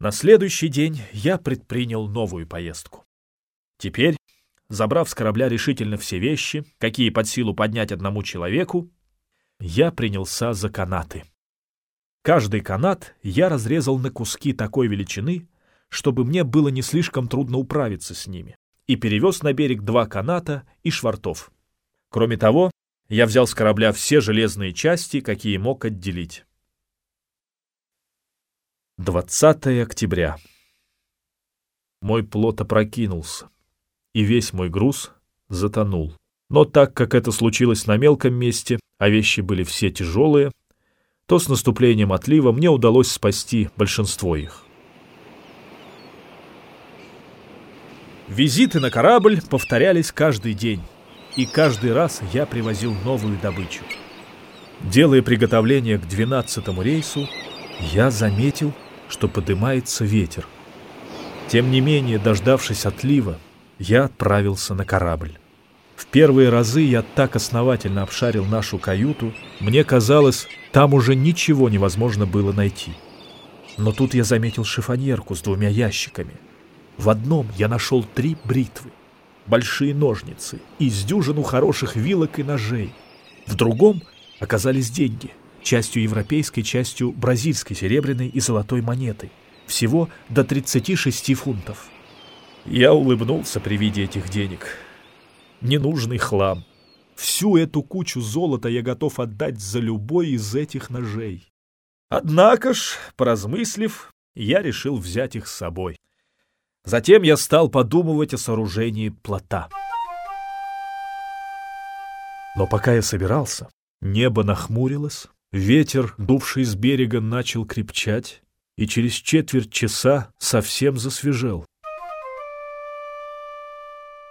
На следующий день я предпринял новую поездку. Теперь, забрав с корабля решительно все вещи, какие под силу поднять одному человеку, я принялся за канаты. Каждый канат я разрезал на куски такой величины, чтобы мне было не слишком трудно управиться с ними, и перевез на берег два каната и швартов. Кроме того, я взял с корабля все железные части, какие мог отделить. 20 октября. Мой плот опрокинулся, и весь мой груз затонул. Но так как это случилось на мелком месте, а вещи были все тяжелые, то с наступлением отлива мне удалось спасти большинство их. Визиты на корабль повторялись каждый день, и каждый раз я привозил новую добычу. Делая приготовление к двенадцатому рейсу, я заметил, что поднимается ветер. Тем не менее, дождавшись отлива, я отправился на корабль. В первые разы я так основательно обшарил нашу каюту, мне казалось, там уже ничего невозможно было найти. Но тут я заметил шифоньерку с двумя ящиками. В одном я нашел три бритвы, большие ножницы и с дюжину хороших вилок и ножей. В другом оказались деньги — частью европейской, частью бразильской серебряной и золотой монеты. Всего до 36 фунтов. Я улыбнулся при виде этих денег. Ненужный хлам. Всю эту кучу золота я готов отдать за любой из этих ножей. Однако ж, поразмыслив, я решил взять их с собой. Затем я стал подумывать о сооружении плота. Но пока я собирался, небо нахмурилось, Ветер, дувший с берега, начал крепчать, и через четверть часа совсем засвежел.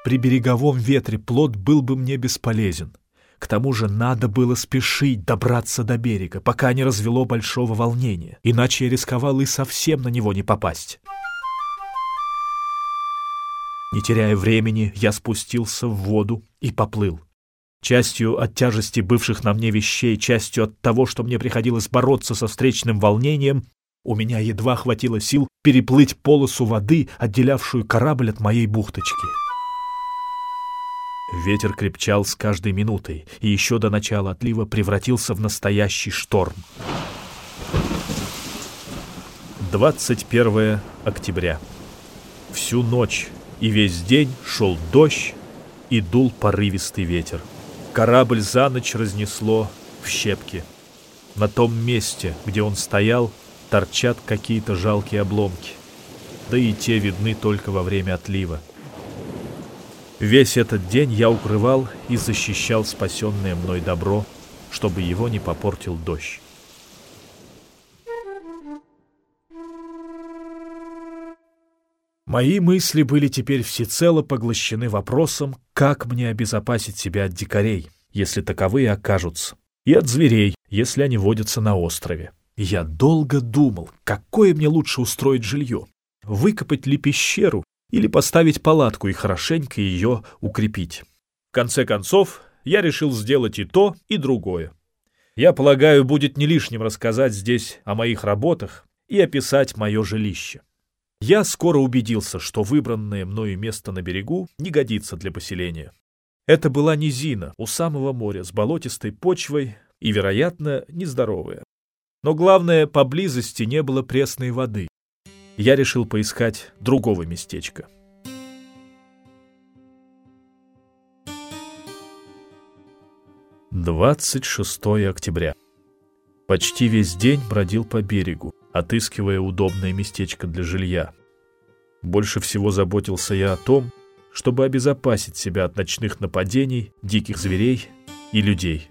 При береговом ветре плод был бы мне бесполезен. К тому же надо было спешить добраться до берега, пока не развело большого волнения, иначе я рисковал и совсем на него не попасть. Не теряя времени, я спустился в воду и поплыл. Частью от тяжести бывших на мне вещей, частью от того, что мне приходилось бороться со встречным волнением, у меня едва хватило сил переплыть полосу воды, отделявшую корабль от моей бухточки. Ветер крепчал с каждой минутой и еще до начала отлива превратился в настоящий шторм. 21 октября. Всю ночь и весь день шел дождь и дул порывистый ветер. Корабль за ночь разнесло в щепки. На том месте, где он стоял, торчат какие-то жалкие обломки. Да и те видны только во время отлива. Весь этот день я укрывал и защищал спасенное мной добро, чтобы его не попортил дождь. Мои мысли были теперь всецело поглощены вопросом, как мне обезопасить себя от дикарей, если таковые окажутся, и от зверей, если они водятся на острове. Я долго думал, какое мне лучше устроить жилье. Выкопать ли пещеру или поставить палатку и хорошенько ее укрепить. В конце концов, я решил сделать и то, и другое. Я полагаю, будет не лишним рассказать здесь о моих работах и описать мое жилище. Я скоро убедился, что выбранное мною место на берегу не годится для поселения. Это была низина у самого моря с болотистой почвой и, вероятно, нездоровая. Но главное, поблизости не было пресной воды. Я решил поискать другого местечка. Двадцать шестое октября. Почти весь день бродил по берегу отыскивая удобное местечко для жилья. Больше всего заботился я о том, чтобы обезопасить себя от ночных нападений, диких зверей и людей.